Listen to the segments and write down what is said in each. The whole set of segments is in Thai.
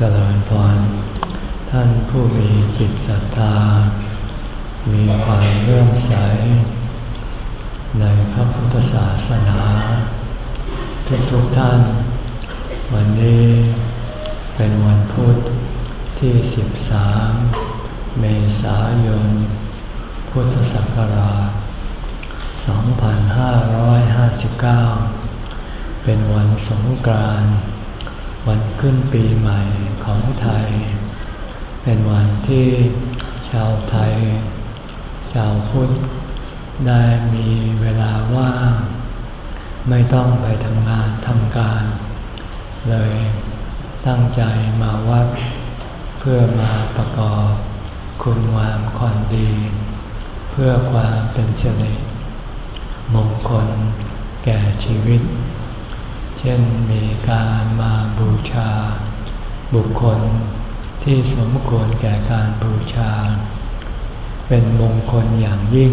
เจริญพร ท่านผู้มีจิตศรัทธา มีความเลื่อมใส ในพระพุทธศาสนา ทุกๆทท่าน วันนี้เป็นวันพุธที่ 13 เมษายน พุทธศักราช 2559 เป็นวันสงกรานต์ วันขึ้นปีใหม่ของไทย เป็นวันที่ชาวไทย ชาวพุทธได้มีเวลาว่าง ไม่ต้องไปทำงานทำการ เลยตั้งใจมาวัด เพื่อมาประกอบคุณงามความดี เพื่อความเป็นเฉลิมงคลแก่ชีวิต เช่นมีการมาบูชา บุคคลที่สมควรแก่การบูชา เป็นมงคลอย่างยิ่ง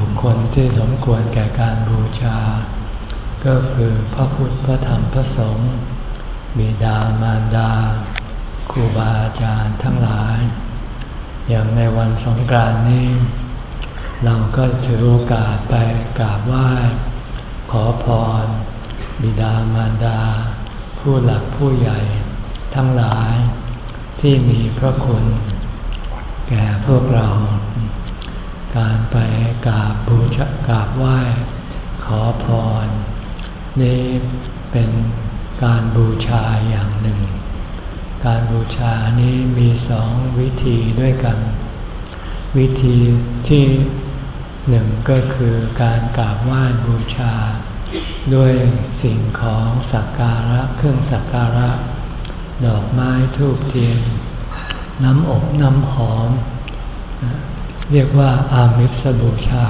บุคคลที่สมควรแก่การบูชา ก็คือพระพุทธพระธรรมพระสงฆ์บิดามารดาครูบาอาจารย์ทั้งหลาย อย่างในวันสงกรานต์นี้ เราก็ถือโอกาสไปกราบไหว้ขอพร บิดามารดา ผู้หลักผู้ใหญ่ ทั้งหลายที่มีพระคุณ แก่พวกเรา การไปกราบบูชากราบไหว้ ขอพร นี่เป็นการบูชาอย่างหนึ่ง การบูชานี้มีสองวิธีด้วยกัน วิธีที่หนึ่งก็คือการกราบไหว้บูชา ด้วยสิ่งของสักการะเครื่องสักการะ ดอกไม้ทูบเทียน น้ำอบน้ำหอม เรียกว่าอามิสบูชา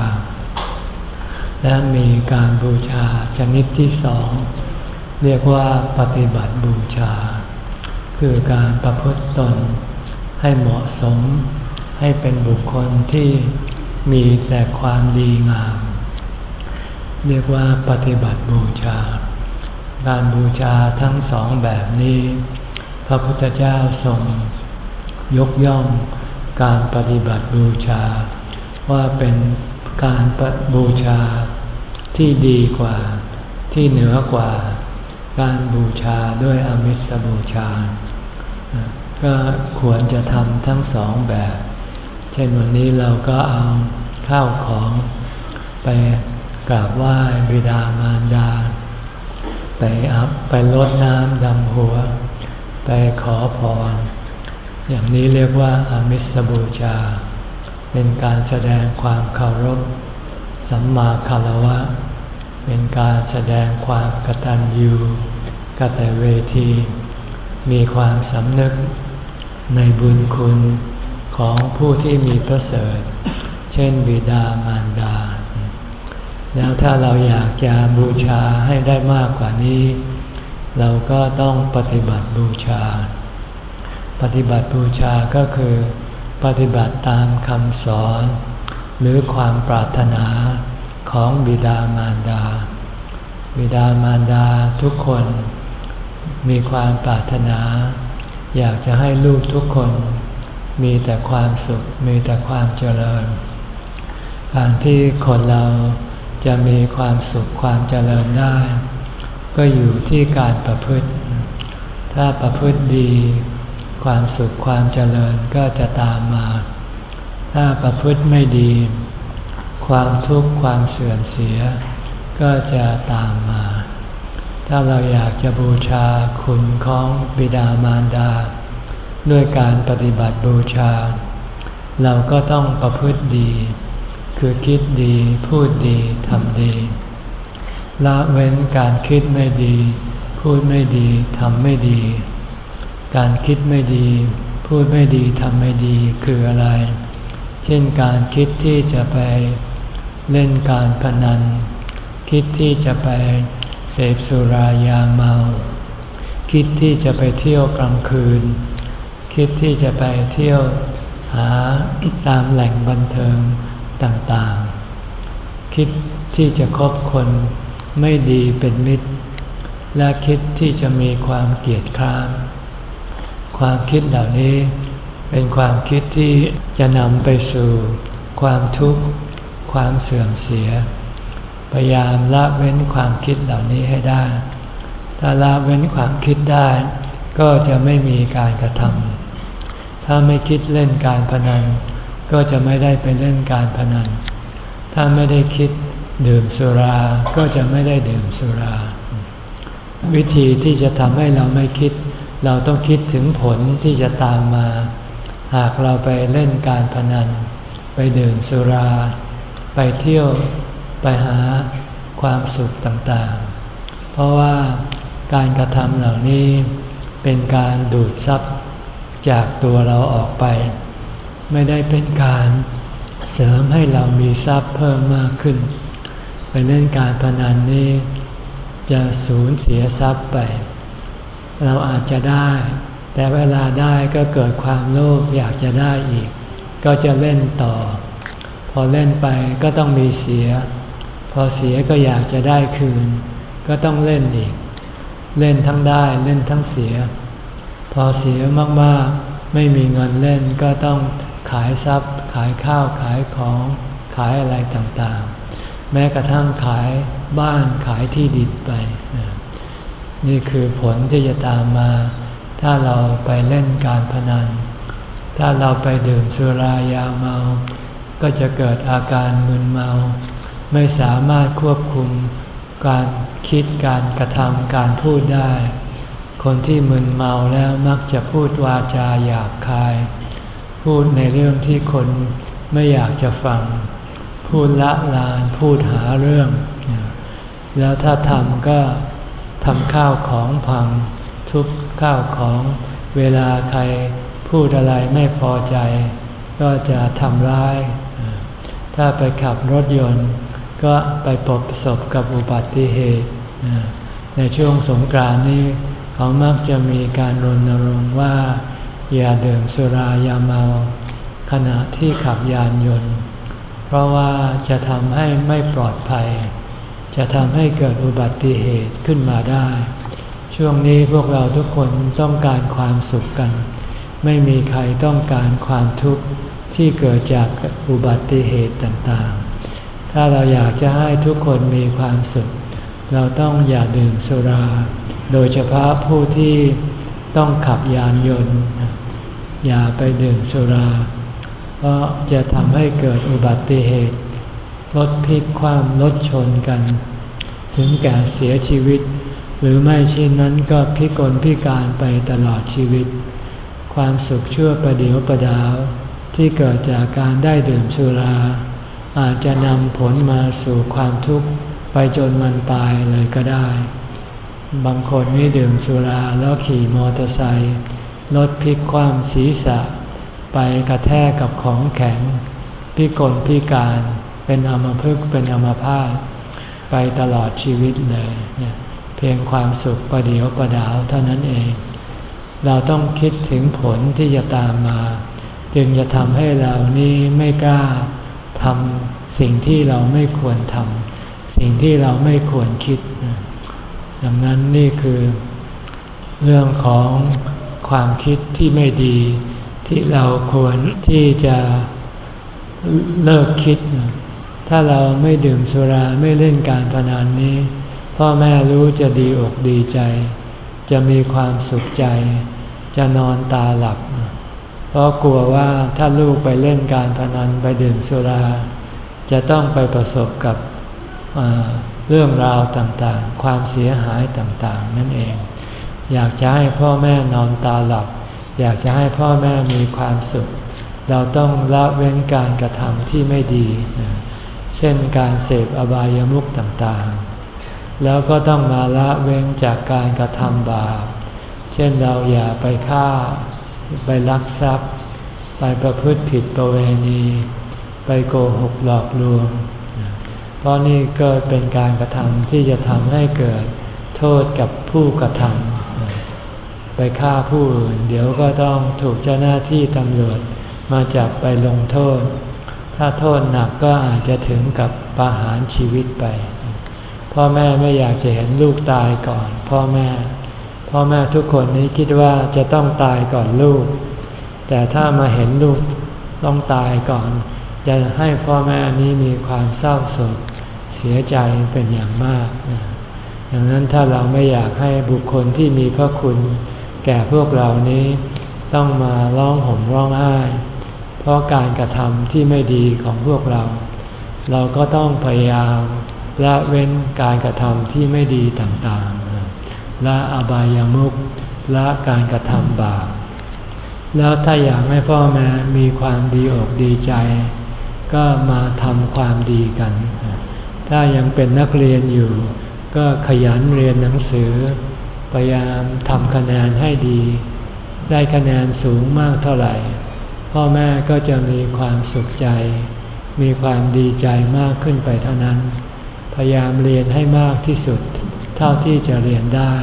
และมีการบูชาชนิดที่สอง เรียกว่าปฏิบัติบูชา คือการประพฤติตนให้เหมาะสมให้เป็นบุคคลที่มีแต่ความดีงาม เรียกว่าปฏิบัติบูชา การบูชาทั้งสองแบบนี้ พระพุทธเจ้าทรงยกย่องการปฏิบัติบูชา ว่าเป็นการบูชาที่ดีกว่าที่เหนือกว่า การบูชาด้วยอมิสบูชา ก็ควรจะทำทั้งสองแบบ เช่นวันนี้เราก็เอาข้าวของไป กราบไหว้บิดามารดา ไปอับไปลดน้ำดำหัว ไปขอพร อย่างนี้เรียกว่าอามิสบูชา เป็นการแสดงความเคารพ สัมมาคารวะ เป็นการแสดงความกตัญญูกตเวที มีความสำนึกในบุญคุณของผู้ที่มีพระเสริฐ เช่นบิดามารดา แล้วถ้าเราอยากจะบูชาให้ได้มากกว่านี้ เราก็ต้องปฏิบัติบูชา ปฏิบัติบูชาก็คือ ปฏิบัติตามคำสอน หรือความปรารถนาของบิดามารดา บิดามารดาทุกคน มีความปรารถนา อยากจะให้ลูกทุกคน มีแต่ความสุขมีแต่ความเจริญ การที่คนเรา จะมีความสุขความเจริญได้ ก็อยู่ที่การประพฤติ ถ้าประพฤติดี ความสุขความเจริญก็จะตามมา ถ้าประพฤติไม่ดี ความทุกข์ความเสื่อมเสีย ก็จะตามมา ถ้าเราอยากจะบูชาคุณของบิดามารดา ด้วยการปฏิบัติบูชา เราก็ต้องประพฤติดี คือคิดดีพูดดีทำดี ละเว้นการคิดไม่ดี พูดไม่ดีทำไม่ดี การคิดไม่ดี พูดไม่ดีทำไม่ดีคืออะไร เช่นการคิดที่จะไปเล่นการพนัน คิดที่จะไปเสพสุรายาเมา คิดที่จะไปเที่ยวกลางคืน คิดที่จะไปเที่ยวหาตามแหล่งบันเทิง ต่างๆ คิดที่จะคบคนไม่ดีเป็นมิตร และคิดที่จะมีความเกลียดคร้านความคิดเหล่านี้เป็นความคิดที่จะนำไปสู่ ความทุกข์ ความเสื่อมเสีย พยายามละเว้นความคิดเหล่านี้ให้ได้ ถ้าละเว้นความคิดได้ ก็จะไม่มีการกระทำถ้าไม่คิดเล่นการพนัน ก็จะไม่ได้ไปเล่นการพนัน ถ้าไม่ได้คิดดื่มสุรา ก็จะไม่ได้ดื่มสุรา วิธีที่จะทำให้เราไม่คิด เราต้องคิดถึงผลที่จะตามมา หากเราไปเล่นการพนัน ไปดื่มสุรา ไปเที่ยวไปหาความสุขต่างๆ เพราะว่าการกระทำเหล่านี้เป็นการดูดซับจากตัวเราออกไป ไม่ได้เป็นการเสริมให้เรามีทรัพย์เพิ่มมากขึ้น ไปเล่นการพนันนี้ จะสูญเสียทรัพย์ไป เราอาจจะได้ แต่เวลาได้ก็เกิดความโลภอยากจะได้อีก ก็จะเล่นต่อ พอเล่นไปก็ต้องมีเสีย พอเสียก็อยากจะได้คืน ก็ต้องเล่นอีก เล่นทั้งได้เล่นทั้งเสีย พอเสียมากๆ ไม่มีเงินเล่นก็ต้อง ขายทรัพย์ ขายข้าวขายของ ขายอะไรต่างๆ แม้กระทั่งขายบ้านขายที่ดินไป นี่คือผลที่จะตามมา ถ้าเราไปเล่นการพนัน ถ้าเราไปดื่มสุรายาเมา ก็จะเกิดอาการมึนเมา ไม่สามารถควบคุมการคิดการกระทำการพูดได้ คนที่มึนเมาแล้วมักจะพูดวาจาหยาบคาย พูดในเรื่องที่คนไม่อยากจะฟัง พูดละลาน พูดหาเรื่อง แล้วถ้าทำก็ทำข้าวของพัง ทุบข้าวของเวลาใครพูดอะไรไม่พอใจ ก็จะทำร้าย ถ้าไปขับรถยนต์ ก็ไปประสบกับอุบัติเหตุ ในช่วงสงกรานต์นี้เขามักจะมีการรณรงค์ว่า อย่าดื่มสุรายาเมา ขณะที่ขับยานยนต์ เพราะว่าจะทำให้ไม่ปลอดภัย จะทำให้เกิดอุบัติเหตุขึ้นมาได้ ช่วงนี้พวกเราทุกคนต้องการความสุขกัน ไม่มีใครต้องการความทุกข์ที่เกิดจากอุบัติเหตุต่างๆ ถ้าเราอยากจะให้ทุกคนมีความสุข เราต้องอย่าดื่มสุรา โดยเฉพาะผู้ที่ ต้องขับยานยนต์ อย่าไปดื่มสุรา เพราะจะทำให้เกิดอุบัติเหตุรถพลิกคว่ำรถชนกัน ถึงแก่เสียชีวิต หรือไม่เช่นนั้นก็พิกลพิการไปตลอดชีวิต ความสุขชั่วประเดียวประดาว ที่เกิดจากการได้ดื่มสุรา อาจจะนำผลมาสู่ความทุกข์ไปจนมันตายเลยก็ได้ บางคนไม่ดื่มสุราแล้วขี่มอเตอร์ไซค์รถพลิกคว่ำศีรษะ ไปกระแทกกับของแข็ง พิกลพิการเป็นอมพึกเป็นอมพาตไปตลอดชีวิตเลยเนี่ยเพียงความสุขประเดียวประดาวเท่านั้นเอง เราต้องคิดถึงผลที่จะตามมา จึงจะทำให้เรานี้ไม่กล้าทำสิ่งที่เราไม่ควรทำสิ่งที่เราไม่ควรคิด ดังนั้นนี่คือ เรื่องของความคิดที่ไม่ดี ที่เราควรที่จะเลิกคิด ถ้าเราไม่ดื่มสุราไม่เล่นการพนันนี้ พ่อแม่รู้จะดีอกดีใจ จะมีความสุขใจ จะนอนตาหลับ เพราะกลัวว่าถ้าลูกไปเล่นการพนันไปดื่มสุรา จะต้องไปประสบกับ เรื่องราวต่างๆ ความเสียหายต่างๆ นั่นเอง อยากจะให้พ่อแม่นอนตาหลับ อยากจะให้พ่อแม่มีความสุข เราต้องละเว้นการกระทำที่ไม่ดี เช่นการเสพอบายามุขต่างๆ แล้วก็ต้องมาละเว้นจากการกระทำบาป เช่นเราอย่าไปฆ่า ไปลักทรัพย์ ไปประพฤติผิดประเวณี ไปโกหกหลอกลวง เพราะนี่ก็เป็นการกระทำที่จะทำให้เกิดโทษกับผู้กระทำไปฆ่าผู้อื่นเดี๋ยวก็ต้องถูกเจ้าหน้าที่ตำรวจมาจับไปลงโทษ ถ้าโทษหนักก็อาจจะถึงกับประหารชีวิตไป พ่อแม่ไม่อยากจะเห็นลูกตายก่อน พ่อแม่พพ่อแม่ทุกคนนี้คิดว่าจะต้องตายก่อนลูก แต่ถ้ามาเห็นลูกต้องตายก่อน จะให้พ่อแม่นี้มีความเศร้าโศกเสียใจเป็นอย่างมากดังนั้นถ้าเราไม่อยากให้บุคคลที่มีพระคุณ แก่พวกเรานี้ต้องมาร้องห่มร้องไห้ เพราะการกระทำที่ไม่ดีของพวกเรา เราก็ต้องพยายามละเว้นการกระทำที่ไม่ดีต่างๆละอบายามุขละการกระทำบาปแล้วถ้าอยากให้พ่อแม่มีความดีอกดีใจ ก็มาทำความดีกัน ถ้ายังเป็นนักเรียนอยู่ ก็ขยันเรียนหนังสือ พยายามทำคะแนนให้ดี ได้คะแนนสูงมากเท่าไหร่ พ่อแม่ก็จะมีความสุขใจ มีความดีใจมากขึ้นไปเท่านั้น พยายามเรียนให้มากที่สุด เท่าที่จะเรียนได้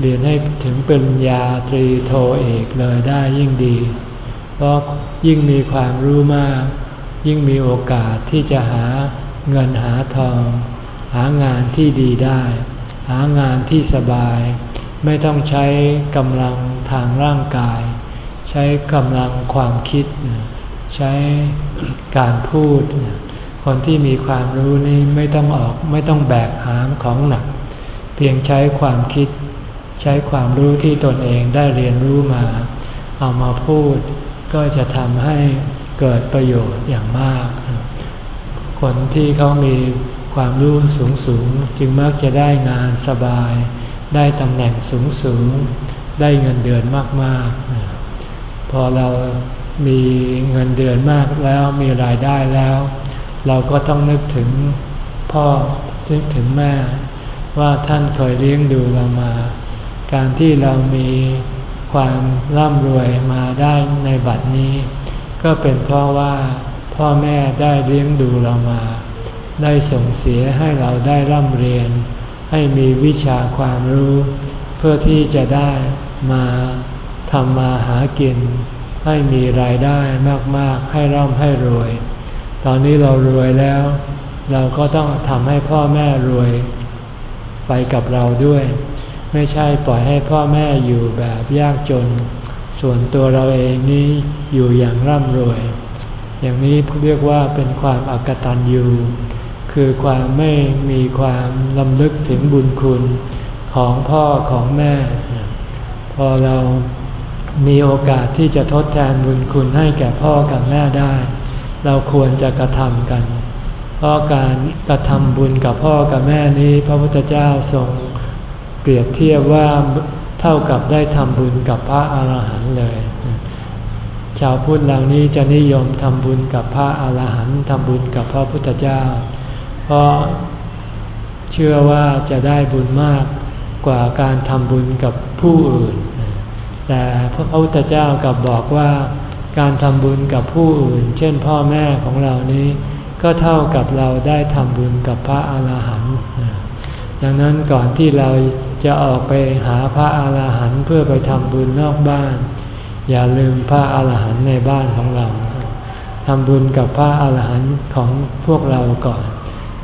เรียนให้ถึงปริญญาตรีโทเอกเลยได้ยิ่งดี เพราะยิ่งมีความรู้มาก ยิ่งมีโอกาสที่จะหาเงินหาทอง หางานที่ดีได้ หางานที่สบาย ไม่ต้องใช้กำลังทางร่างกาย ใช้กำลังความคิด ใช้การพูด คนที่มีความรู้นี่ไม่ต้องออกไม่ต้องแบกหามของหนัก เพียงใช้ความคิด ใช้ความรู้ที่ตนเองได้เรียนรู้มา เอามาพูดก็จะทำให้ เกิดประโยชน์อย่างมาก คนที่เขามีความรู้สูงสูงจึงมักจะได้งานสบาย ได้ตำแหน่งสูงสูง ได้เงินเดือนมากๆ พอเรามีเงินเดือนมากแล้วมีรายได้แล้ว เราก็ต้องนึกถึงพ่อนึกถึงแม่ ว่าท่านเคยเลี้ยงดูเรามา การที่เรามีความร่ำรวยมาได้ในบัดนี้ ก็เป็นเพราะว่าพ่อแม่ได้เลี้ยงดูเรามา ได้ส่งเสียให้เราได้ร่ำเรียน ให้มีวิชาความรู้ เพื่อที่จะได้มาทำมาหากิน ให้มีรายได้มากๆ ให้ร่ำให้รวย ตอนนี้เรารวยแล้ว เราก็ต้องทำให้พ่อแม่รวยไปกับเราด้วย ไม่ใช่ปล่อยให้พ่อแม่อยู่แบบยากจน ส่วนตัวเราเองนี้อยู่อย่างร่ำรวย อย่างนี้เรียกว่าเป็นความอากตันยูคือความไม่มีความลำลึกถึงบุญคุณของพ่อของแม่ พอเรามีโอกาสที่จะทดแทนบุญคุณให้แก่พ่อกับแม่ได้ เราควรจะกระทำกัน เพราะการกระทำบุญกับพ่อกับแม่นี้ พระพุทธเจ้าทรงเปรียบเทียบว่า เท่ากับได้ทำบุญกับพระอาหารหันต์เลย ชาวพุทธเหล่านี้จะนิยมทำบุญกับพระอาหารหันต์ทำบุญกับพระพุทธเจ้า เพราะเชื่อว่าจะได้บุญมากกว่าการทำบุญกับผู้อื่น แต่พระพุทธเจ้ากับบอกว่าการทำบุญกับผู้อื่น เช่นพ่อแม่ของเรานี้ ก็เท่ากับเราได้ทำบุญกับพระอาหารหันต์ดังนั้นก่อนที่เรา จะออกไปหาพระอาหารหันต์เพื่อไปทำบุญนอกบ้าน อย่าลืมพระอาหารหันต์ในบ้านของเราทำบุญกับพระอาหารหันต์ของพวกเราก่อน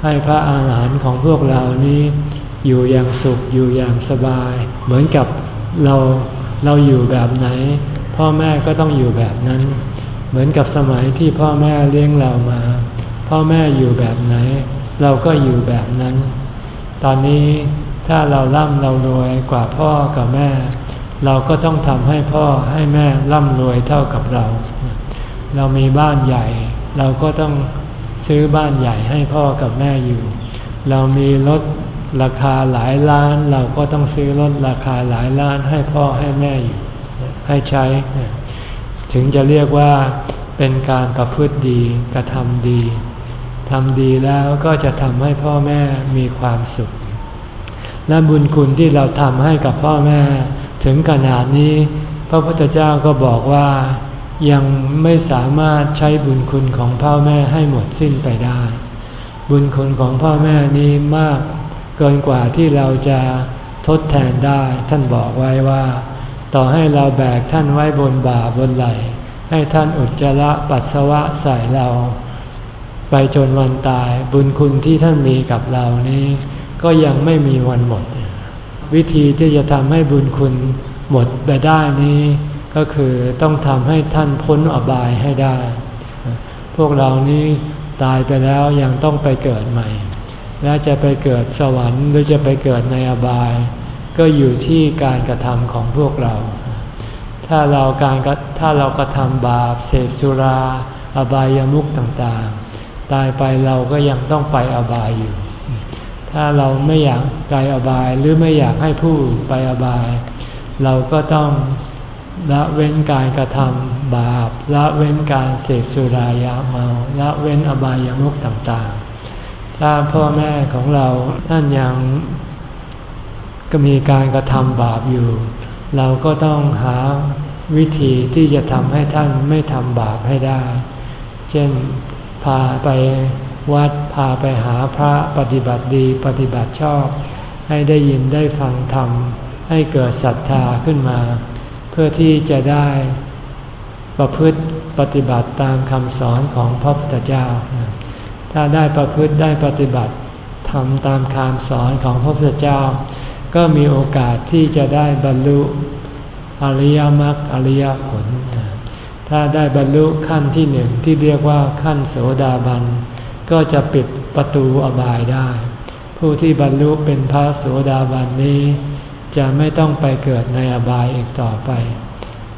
ให้พระอาหารหันต์ของพวกเรานี้ อยู่อย่างสุขอยู่อย่างสบาย เหมือนกับเราเราอยู่แบบไหน พ่อแม่ก็ต้องอยู่แบบนั้น เหมือนกับสมัยที่พ่อแม่เลี้ยงเรามา พ่อแม่อยู่แบบไหน เราก็อยู่แบบนั้น ตอนนี้ ถ้าเราร่ำเรารวยกว่าพ่อกับแม่ เราก็ต้องทำให้พ่อให้แม่ร่ำรวยเท่ากับเรา เรามีบ้านใหญ่ เราก็ต้องซื้อบ้านใหญ่ให้พ่อกับแม่อยู่ เรามีรถราคาหลายล้าน เราก็ต้องซื้อรถราคาหลายล้านให้พ่อให้แม่อยู่ ให้ใช้ ถึงจะเรียกว่าเป็นการประพฤติดีกระทำดีทำดีแล้วก็จะทำให้พ่อแม่มีความสุข และบุญคุณที่เราทำให้กับพ่อแม่ ถึงขนาดนี้ พระพุทธเจ้าก็บอกว่ายังไม่สามารถใช้บุญคุณของพ่อแม่ให้หมดสิ้นไปได้ บุญคุณของพ่อแม่นี้มากเกินกว่าที่เราจะทดแทนได้ ท่านบอกไว้ว่า ต่อให้เราแบกท่านไว้บนบ่าบนไหลให้ท่านอุจจาระปัสสาวะใส่เรา ไปจนวันตายบุญคุณที่ท่านมีกับเรานี้ ก็ยังไม่มีวันหมด วิธีที่จะทำให้บุญคุณหมดไปได้นี้ ก็คือต้องทำให้ท่านพ้นอบายให้ได้ พวกเรานี้ตายไปแล้วยังต้องไปเกิดใหม่ และจะไปเกิดสวรรค์หรือจะไปเกิดในอบาย ก็อยู่ที่การกระทำของพวกเรา ถ้าเราการถ้าเรากระทำบาปเสพสุรา อบายามุขต่างๆ ตายไปเราก็ยังต้องไปอบายอยู่ ถ้าเราไม่อยากไปอบายหรือไม่อยากให้ผู้ไปอบาย เราก็ต้องละเว้นการกระทำบาปละเว้นการเสพสุรายาเมาละเว้นอบายามุขต่างๆ ถ้าพ่อแม่ของเราท่านยังก็มีการกระทำบาปอยู่ เราก็ต้องหาวิธีที่จะทำให้ท่านไม่ทำบาปให้ได้ เช่นพาไป วัดพาไปหาพระปฏิบัติดีปฏิบัติชอบ ให้ได้ยินได้ฟังธรรม ให้เกิดศรัทธาขึ้นมา เพื่อที่จะได้ประพฤติปฏิบัติตามคำสอนของพระพุทธเจ้า ถ้าได้ประพฤติได้ปฏิบัติทำตามคำสอนของพระพุทธเจ้า ก็มีโอกาสที่จะได้บรรลุอริยมรรคอริยผล ถ้าได้บรรลุขั้นที่หนึ่งที่เรียกว่าขั้นโสดาบัน ก็จะปิดประตูอบายได้ ผู้ที่บรรลุเป็นพระโสดาบันนี้ จะไม่ต้องไปเกิดในอบายอีกต่อไป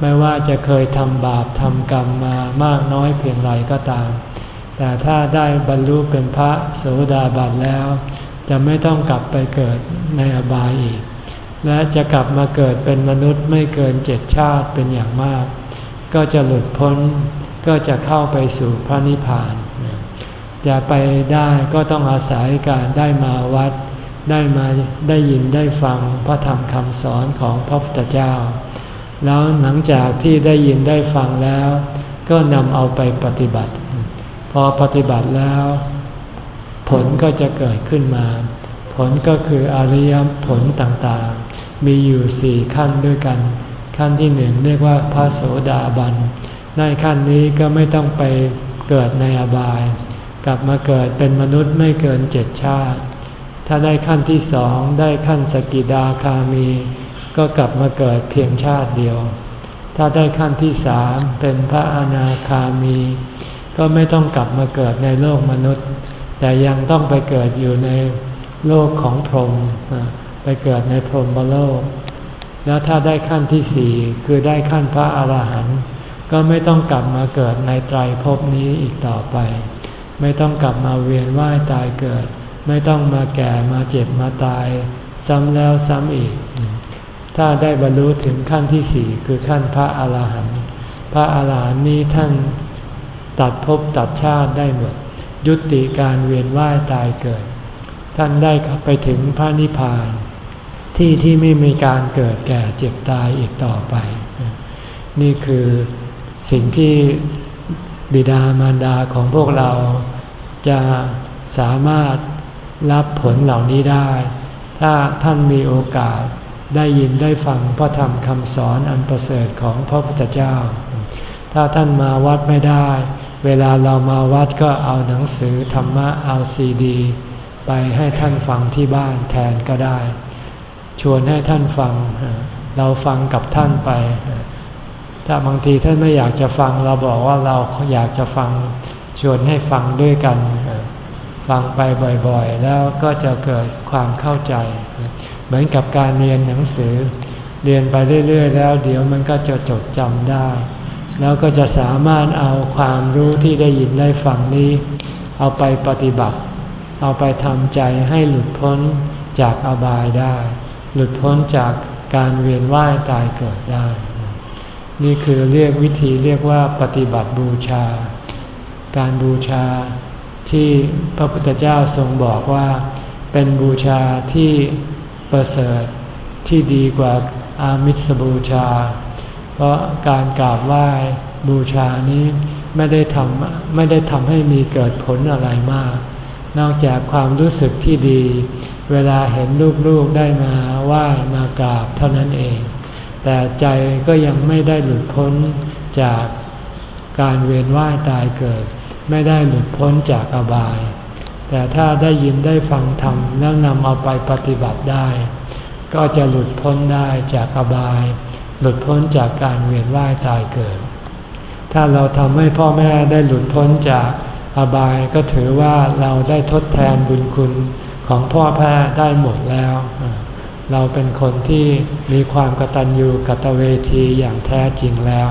ไม่ว่าจะเคยทำบาปทำกรรมมามากน้อยเพียงไรก็ตาม แต่ถ้าได้บรรลุเป็นพระโสดาบันแล้ว จะไม่ต้องกลับไปเกิดในอบายอีก และจะกลับมาเกิดเป็นมนุษย์ไม่เกินเจ็ดชาติเป็นอย่างมาก ก็จะหลุดพ้นก็จะเข้าไปสู่พระนิพพาน จะไปได้ก็ต้องอาศัยการได้มาวัด ได้มาได้ยินได้ฟังพระธรรมคำสอนของพระพุทธเจ้า แล้วหลังจากที่ได้ยินได้ฟังแล้ว ก็นำเอาไปปฏิบัติ พอปฏิบัติแล้ว ผลก็จะเกิดขึ้นมา ผลก็คืออริยผลต่างๆ มีอยู่สี่ขั้นด้วยกัน ขั้นที่หนึ่งเรียกว่าพระโสดาบันในขั้นนี้ก็ไม่ต้องไปเกิดในอบาย กลับมาเกิดเป็นมนุษย์ไม่เกินเจ็ดชาติ ถ้าได้ขั้นที่สองได้ขั้นสกิดาคามี ก็กลับมาเกิดเพียงชาติเดียว ถ้าได้ขั้นที่สามเป็นพระอนาคามี ก็ไม่ต้องกลับมาเกิดในโลกมนุษย์ แต่ยังต้องไปเกิดอยู่ในโลกของพรหมไปเกิดในพรหมโลก แล้วถ้าได้ขั้นที่สี่คือได้ขั้นพระอาหารหันต์ก็ไม่ต้องกลับมาเกิดในไตรภพนี้อีกต่อไป ไม่ต้องกลับมาเวียนว่ายตายเกิด ไม่ต้องมาแก่มาเจ็บมาตาย ซ้ำแล้วซ้ำอีก ถ้าได้บรรลุถึงขั้นที่สี่คือขั้นพระอาหารหันต์พระอาหารหันต์นี้ท่านตัดภพตัดชาติได้หมด ยุติการเวียนว่ายตายเกิด ท่านได้ไปถึงพระนิพพาน ที่ที่ไม่มีการเกิดแก่เจ็บตายอีกต่อไป นี่คือสิ่งที่ บิดามารดาของพวกเราจะสามารถรับผลเหล่านี้ได้ ถ้าท่านมีโอกาสได้ยินได้ฟังพระธรรมคำสอนอันประเสริฐของพระพุทธเจ้า ถ้าท่านมาวัดไม่ได้ เวลาเรามาวัดก็เอาหนังสือธรรมะเอาซีดี ไปให้ท่านฟังที่บ้านแทนก็ได้ ชวนให้ท่านฟัง เราฟังกับท่านไป ถ้าบางทีท่านไม่อยากจะฟังเราบอกว่าเราอยากจะฟังชวนให้ฟังด้วยกัน ฟังไปบ่อยๆ แล้วก็จะเกิดความเข้าใจ เหมือนกับการเรียนหนังสือ เรียนไปเรื่อยๆ แล้วเดี๋ยวมันก็จะจดจำได้ แล้วก็จะสามารถเอาความรู้ที่ได้ยินได้ฟังนี้ เอาไปปฏิบัติ เอาไปทำใจให้หลุดพ้นจากอบายได้ หลุดพ้นจากการเวียนว่ายตายเกิดได้ นี่คือเรียกวิธีเรียกว่าปฏิบัติบูชา การบูชาที่พระพุทธเจ้าทรงบอกว่า เป็นบูชาที่ประเสริฐที่ดีกว่าอามิสบูชา เพราะการกราบไหว้บูชานี้ไม่ได้ทำไม่ได้ทำให้มีเกิดผลอะไรมาก นอกจากความรู้สึกที่ดี เวลาเห็นลูกๆได้มาไหว้มากราบเท่านั้นเอง แต่ใจก็ยังไม่ได้หลุดพ้นจากการเวียนว่ายตายเกิด ไม่ได้หลุดพ้นจากอบาย แต่ถ้าได้ยินได้ฟังธรรมแล้วนำเอาไปปฏิบัติได้ ก็จะหลุดพ้นได้จากอบาย หลุดพ้นจากการเวียนว่ายตายเกิด ถ้าเราทำให้พ่อแม่ได้หลุดพ้นจากอบายก็ถือว่าเราได้ทดแทนบุญคุณของพ่อแม่ได้หมดแล้ว เราเป็นคนที่มีความกตัญญูกตเวทีอย่างแท้จริงแล้ว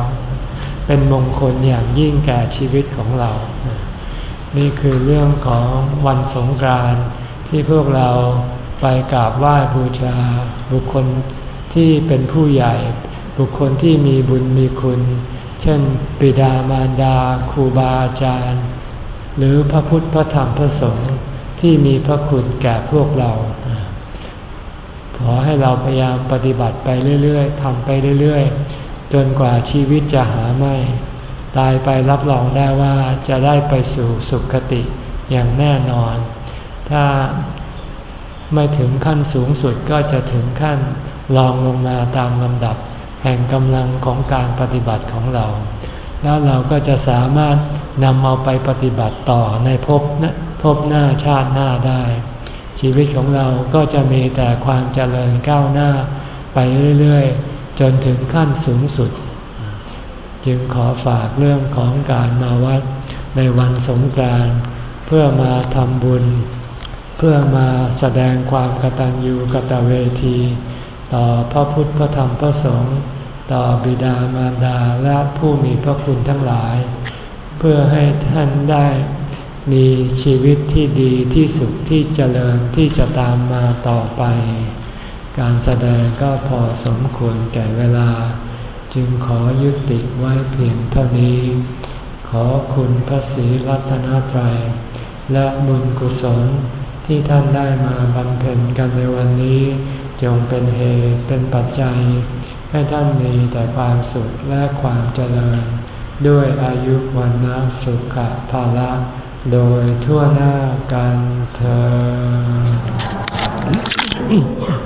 เป็นมงคลอย่างยิ่งแก่ชีวิตของเรา นี่คือเรื่องของวันสงกรานต์ที่พวกเราไปกราบไหว้บูชา บุคคลที่เป็นผู้ใหญ่ บุคคลที่มีบุญมีคุณ เช่น ปิดามารดาครูบาอาจารย์ หรือพระพุทธพระธรรมพระสงฆ์ที่มีพระคุณแก่พวกเรา ขอให้เราพยายามปฏิบัติไปเรื่อยๆทำไปเรื่อยๆ จนกว่าชีวิตจะหาไม่ ตายไปรับรองได้ว่าจะได้ไปสู่สุคติอย่างแน่นอน ถ้าไม่ถึงขั้นสูงสุดก็จะถึงขั้นลองลงมาตามลำดับ แห่งกำลังของการปฏิบัติของเรา แล้วเราก็จะสามารถนำเอาไปปฏิบัติต่อในภพภพหน้าชาติหน้าได้ ชีวิตของเราก็จะมีแต่ความเจริญก้าวหน้าไปเรื่อยๆ จนถึงขั้นสูงสุด จึงขอฝากเรื่องของการมาวัดในวันสงกรานต์เพื่อมาทำบุญ เพื่อมาแสดงความกตัญญูกตเวที ต่อพระพุทธพระธรรมพระสงฆ์ต่อบิดามารดาและผู้มีพระคุณทั้งหลาย เพื่อให้ท่านได้ มีชีวิตที่ดีที่สุขที่เจริญที่จะตามมาต่อไป การแสดงก็พอสมควรแก่เวลา จึงขอยุติไว้เพียงเท่านี้ ขอคุณพระศรีรัตนตรัย และบุญกุศลที่ท่านได้มาบำเพ็ญกันในวันนี้ จงเป็นเหตุเป็นปัจจัย ให้ท่านมีแต่ความสุขและความเจริญ ด้วยอายุวันนะสุขภาละ โดยทั่วหน้ากันเธอ